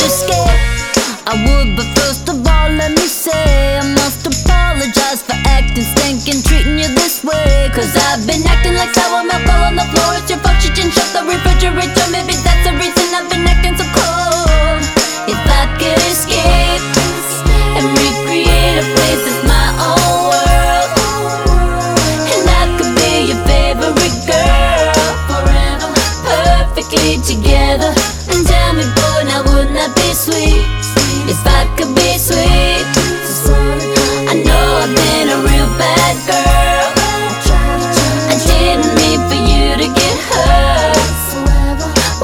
escape, I would. But first of all, let me say I must apologize for acting, stinking, treating you this way. Cause I've been acting like sour milk all on the floor. It's your fault, you didn't shut the refrigerator. Maybe that's the reason I've been acting so cold. If I could escape and recreate a place that's my own world, and I could be your favorite girl, forever, perfectly together. If I could be sweet, I know I've been a real bad girl. I didn't mean for you to get hurt.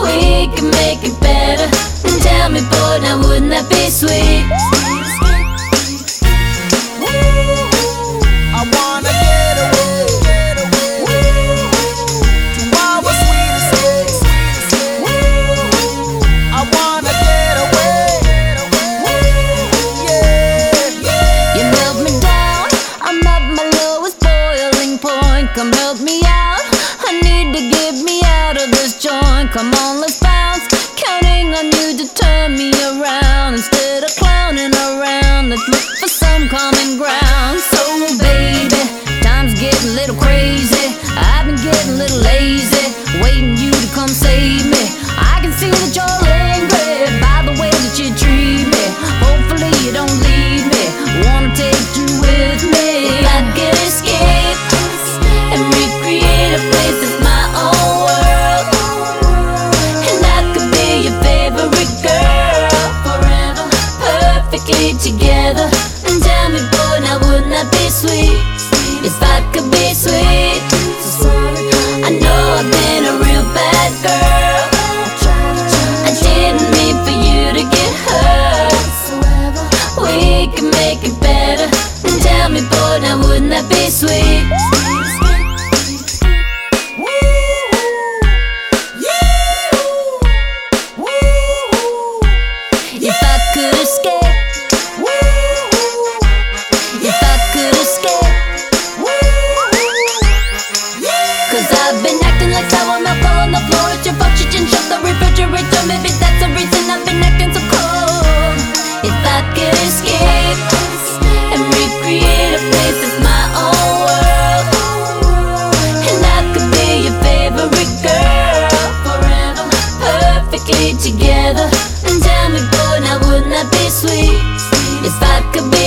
We can make it better. Tell me, boy, now wouldn't that be Come on, perfectly together. And tell me, boy, now wouldn't that be sweet? If I could be sweet, I know I've been a real bad girl. I didn't mean for you to get hurt. We can make it better. Perfectly together. And tell me, boy, now wouldn't that be sweet? If I could be